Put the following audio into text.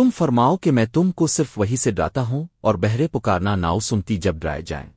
تم فرماؤ کہ میں تم کو صرف وہی سے ڈراتا ہوں اور بہرے پکارنا ناؤ سنتی جب ڈرائے جائیں۔